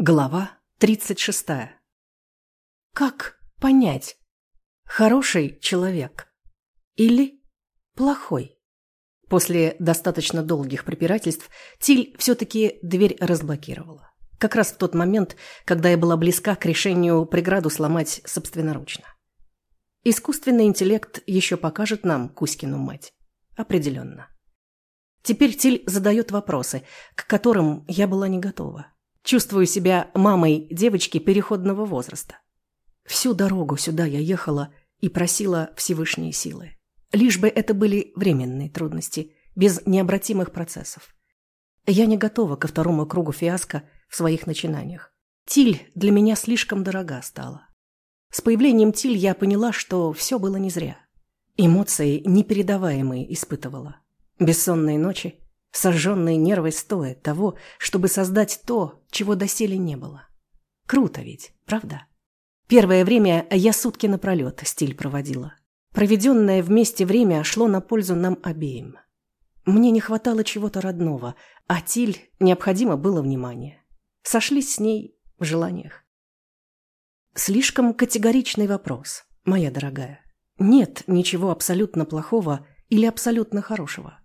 Глава 36. Как понять, хороший человек или плохой? После достаточно долгих препирательств Тиль все-таки дверь разблокировала. Как раз в тот момент, когда я была близка к решению преграду сломать собственноручно. Искусственный интеллект еще покажет нам Кузькину мать. Определенно. Теперь Тиль задает вопросы, к которым я была не готова. Чувствую себя мамой девочки переходного возраста. Всю дорогу сюда я ехала и просила Всевышние силы. Лишь бы это были временные трудности, без необратимых процессов. Я не готова ко второму кругу фиаско в своих начинаниях. Тиль для меня слишком дорога стала. С появлением Тиль я поняла, что все было не зря. Эмоции непередаваемые испытывала. Бессонные ночи, Сожженные нервы стоят того, чтобы создать то, чего доселе не было. Круто ведь, правда? Первое время я сутки напролет стиль проводила. Проведенное вместе время шло на пользу нам обеим. Мне не хватало чего-то родного, а Тиль необходимо было внимание. Сошлись с ней в желаниях. Слишком категоричный вопрос, моя дорогая. Нет ничего абсолютно плохого или абсолютно хорошего.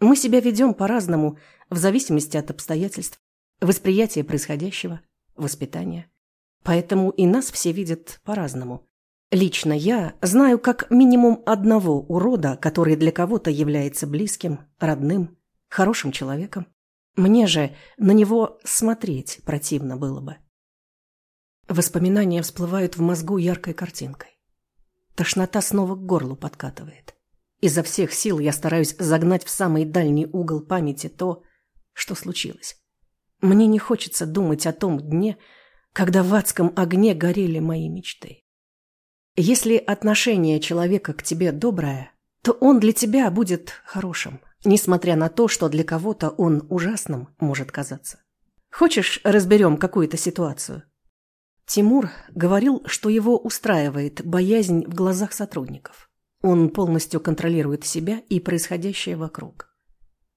Мы себя ведем по-разному, в зависимости от обстоятельств, восприятия происходящего, воспитания. Поэтому и нас все видят по-разному. Лично я знаю как минимум одного урода, который для кого-то является близким, родным, хорошим человеком. Мне же на него смотреть противно было бы. Воспоминания всплывают в мозгу яркой картинкой. Тошнота снова к горлу подкатывает. Изо всех сил я стараюсь загнать в самый дальний угол памяти то, что случилось. Мне не хочется думать о том дне, когда в адском огне горели мои мечты. Если отношение человека к тебе доброе, то он для тебя будет хорошим, несмотря на то, что для кого-то он ужасным может казаться. Хочешь, разберем какую-то ситуацию? Тимур говорил, что его устраивает боязнь в глазах сотрудников. Он полностью контролирует себя и происходящее вокруг.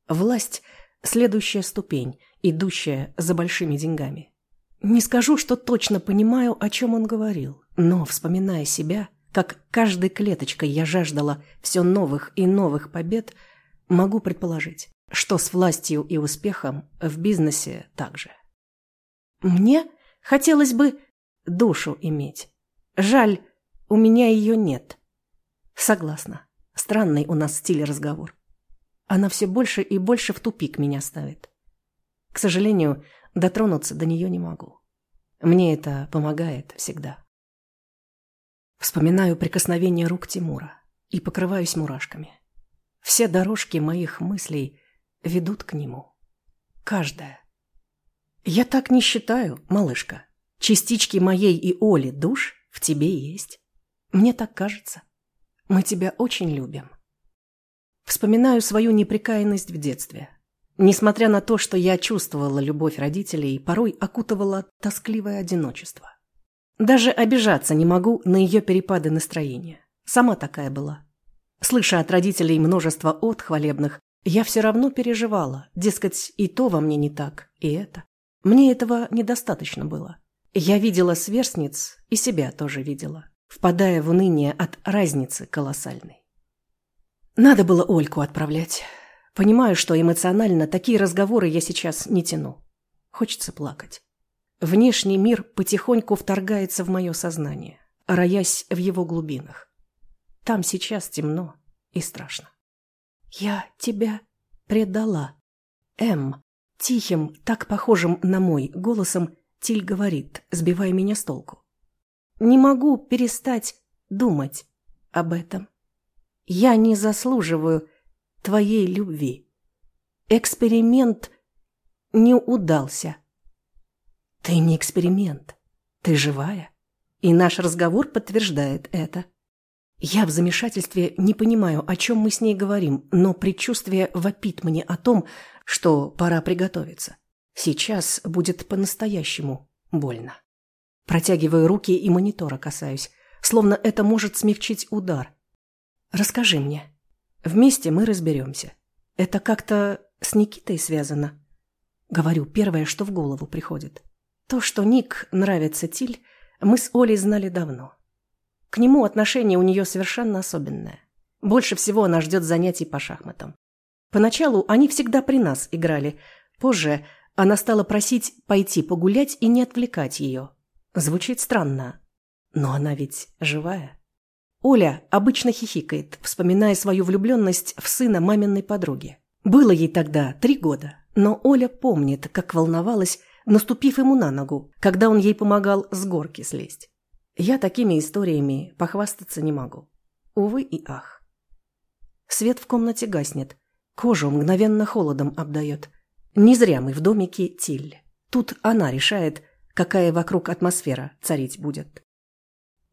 Власть – следующая ступень, идущая за большими деньгами. Не скажу, что точно понимаю, о чем он говорил, но, вспоминая себя, как каждой клеточкой я жаждала все новых и новых побед, могу предположить, что с властью и успехом в бизнесе также. Мне хотелось бы душу иметь. Жаль, у меня ее нет – Согласна. Странный у нас стиль разговор. Она все больше и больше в тупик меня ставит. К сожалению, дотронуться до нее не могу. Мне это помогает всегда. Вспоминаю прикосновение рук Тимура и покрываюсь мурашками. Все дорожки моих мыслей ведут к нему. Каждая. Я так не считаю, малышка. Частички моей и Оли душ в тебе есть. Мне так кажется. Мы тебя очень любим. Вспоминаю свою неприкаянность в детстве. Несмотря на то, что я чувствовала любовь родителей, порой окутывала тоскливое одиночество. Даже обижаться не могу на ее перепады настроения. Сама такая была. Слыша от родителей множество от хвалебных, я все равно переживала, дескать, и то во мне не так, и это. Мне этого недостаточно было. Я видела сверстниц и себя тоже видела впадая в уныние от разницы колоссальной. Надо было Ольку отправлять. Понимаю, что эмоционально такие разговоры я сейчас не тяну. Хочется плакать. Внешний мир потихоньку вторгается в мое сознание, роясь в его глубинах. Там сейчас темно и страшно. «Я тебя предала». М. Тихим, так похожим на мой голосом, Тиль говорит, сбивая меня с толку. Не могу перестать думать об этом. Я не заслуживаю твоей любви. Эксперимент не удался. Ты не эксперимент. Ты живая. И наш разговор подтверждает это. Я в замешательстве не понимаю, о чем мы с ней говорим, но предчувствие вопит мне о том, что пора приготовиться. Сейчас будет по-настоящему больно. Протягиваю руки и монитора касаюсь, словно это может смягчить удар. Расскажи мне. Вместе мы разберемся. Это как-то с Никитой связано? Говорю первое, что в голову приходит. То, что Ник нравится Тиль, мы с Олей знали давно. К нему отношение у нее совершенно особенное. Больше всего она ждет занятий по шахматам. Поначалу они всегда при нас играли. Позже она стала просить пойти погулять и не отвлекать ее. Звучит странно, но она ведь живая. Оля обычно хихикает, вспоминая свою влюбленность в сына маминой подруги. Было ей тогда три года, но Оля помнит, как волновалась, наступив ему на ногу, когда он ей помогал с горки слезть. Я такими историями похвастаться не могу. Увы и ах. Свет в комнате гаснет. Кожу мгновенно холодом обдает. Не зря мы в домике Тиль. Тут она решает, какая вокруг атмосфера царить будет.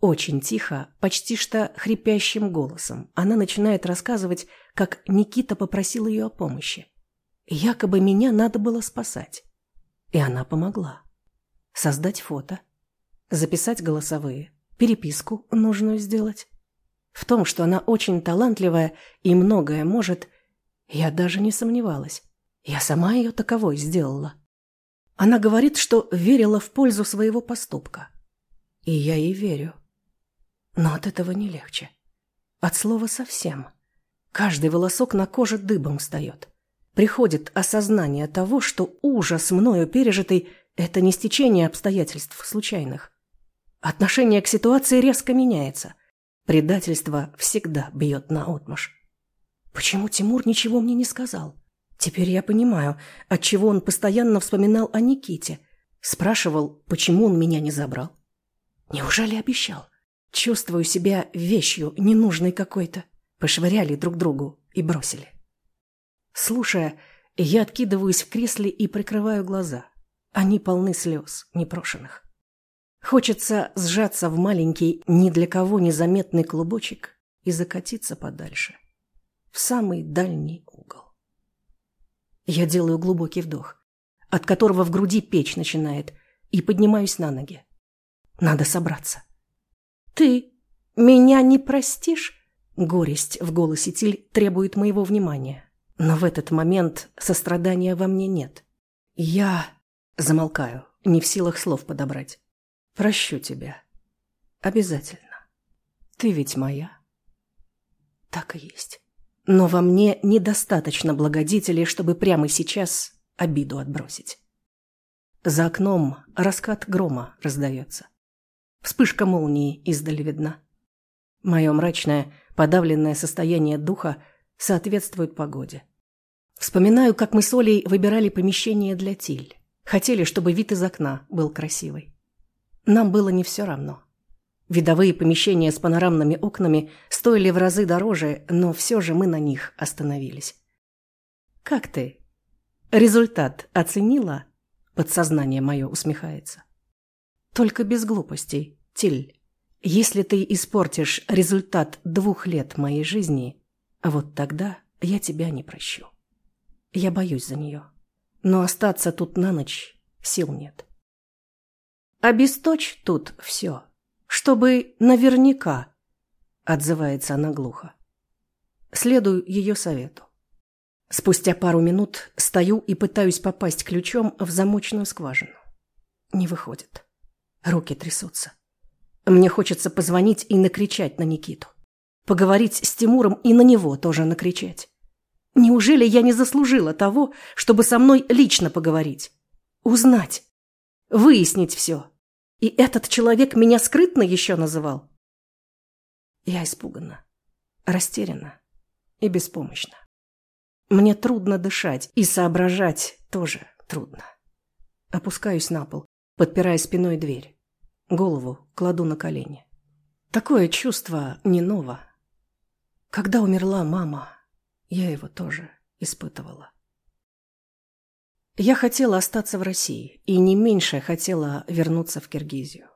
Очень тихо, почти что хрипящим голосом, она начинает рассказывать, как Никита попросил ее о помощи. Якобы меня надо было спасать. И она помогла. Создать фото, записать голосовые, переписку нужную сделать. В том, что она очень талантливая и многое может, я даже не сомневалась. Я сама ее таковой сделала. Она говорит, что верила в пользу своего поступка. И я ей верю. Но от этого не легче. От слова совсем. Каждый волосок на коже дыбом встает. Приходит осознание того, что ужас мною пережитый – это не стечение обстоятельств случайных. Отношение к ситуации резко меняется. Предательство всегда бьет на отмашь. Почему Тимур ничего мне не сказал? Теперь я понимаю, отчего он постоянно вспоминал о Никите. Спрашивал, почему он меня не забрал. Неужели обещал? Чувствую себя вещью, ненужной какой-то. Пошвыряли друг другу и бросили. Слушая, я откидываюсь в кресле и прикрываю глаза. Они полны слез, непрошенных. Хочется сжаться в маленький, ни для кого незаметный клубочек и закатиться подальше. В самый дальний. Я делаю глубокий вдох, от которого в груди печь начинает, и поднимаюсь на ноги. Надо собраться. «Ты меня не простишь?» Горесть в голосе Тиль требует моего внимания. Но в этот момент сострадания во мне нет. Я замолкаю, не в силах слов подобрать. Прощу тебя. Обязательно. Ты ведь моя. Так и есть. Но во мне недостаточно благодетелей, чтобы прямо сейчас обиду отбросить. За окном раскат грома раздается. Вспышка молнии издали видна. Мое мрачное, подавленное состояние духа соответствует погоде. Вспоминаю, как мы с Олей выбирали помещение для Тиль. Хотели, чтобы вид из окна был красивый. Нам было не все равно. Видовые помещения с панорамными окнами стоили в разы дороже, но все же мы на них остановились. «Как ты? Результат оценила?» Подсознание мое усмехается. «Только без глупостей, Тиль. Если ты испортишь результат двух лет моей жизни, вот тогда я тебя не прощу. Я боюсь за нее. Но остаться тут на ночь сил нет. Обесточь тут все, чтобы наверняка, отзывается она глухо. Следую ее совету. Спустя пару минут стою и пытаюсь попасть ключом в замочную скважину. Не выходит. Руки трясутся. Мне хочется позвонить и накричать на Никиту. Поговорить с Тимуром и на него тоже накричать. Неужели я не заслужила того, чтобы со мной лично поговорить? Узнать. Выяснить все. И этот человек меня скрытно еще называл. Я испугана, растеряна и беспомощна. Мне трудно дышать, и соображать тоже трудно. Опускаюсь на пол, подпирая спиной дверь. Голову кладу на колени. Такое чувство не ново. Когда умерла мама, я его тоже испытывала. Я хотела остаться в России, и не меньше хотела вернуться в Киргизию.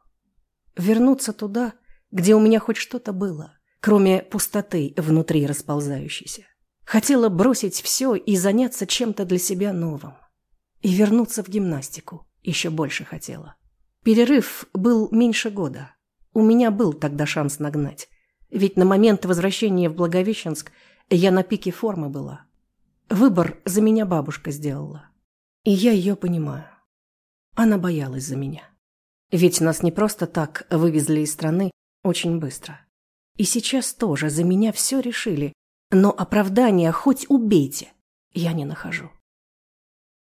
Вернуться туда, где у меня хоть что-то было, кроме пустоты внутри расползающейся. Хотела бросить все и заняться чем-то для себя новым. И вернуться в гимнастику еще больше хотела. Перерыв был меньше года. У меня был тогда шанс нагнать. Ведь на момент возвращения в Благовещенск я на пике формы была. Выбор за меня бабушка сделала. И я ее понимаю. Она боялась за меня. Ведь нас не просто так вывезли из страны очень быстро. И сейчас тоже за меня все решили, но оправдания хоть убейте я не нахожу.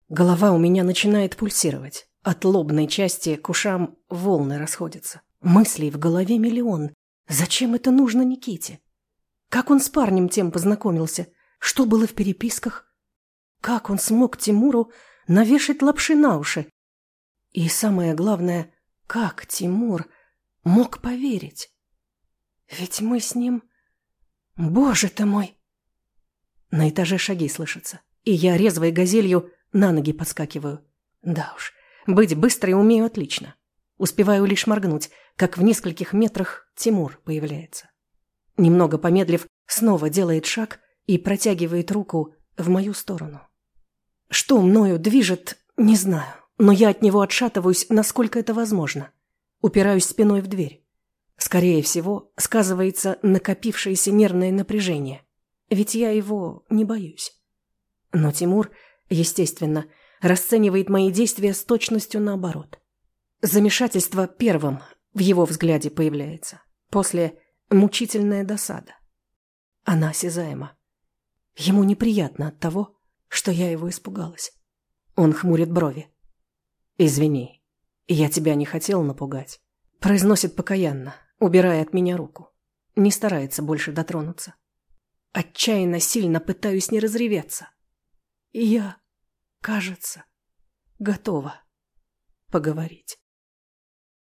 Голова у меня начинает пульсировать. От лобной части к ушам волны расходятся. Мыслей в голове миллион. Зачем это нужно Никите? Как он с парнем тем познакомился? Что было в переписках? Как он смог Тимуру навешать лапши на уши? И самое главное, как Тимур мог поверить? Ведь мы с ним... Боже ты мой! На этаже шаги слышатся, и я резвой газелью на ноги подскакиваю. Да уж, быть быстрой умею отлично. Успеваю лишь моргнуть, как в нескольких метрах Тимур появляется. Немного помедлив, снова делает шаг и протягивает руку в мою сторону. Что мною движет, не знаю, но я от него отшатываюсь, насколько это возможно. Упираюсь спиной в дверь. Скорее всего, сказывается накопившееся нервное напряжение. Ведь я его не боюсь. Но Тимур, естественно, расценивает мои действия с точностью наоборот. Замешательство первым в его взгляде появляется. После мучительная досада. Она осязаема. Ему неприятно от того, что я его испугалась. Он хмурит брови. «Извини, я тебя не хотел напугать», — произносит покаянно, убирая от меня руку. Не старается больше дотронуться. Отчаянно сильно пытаюсь не разреветься. И я, кажется, готова поговорить.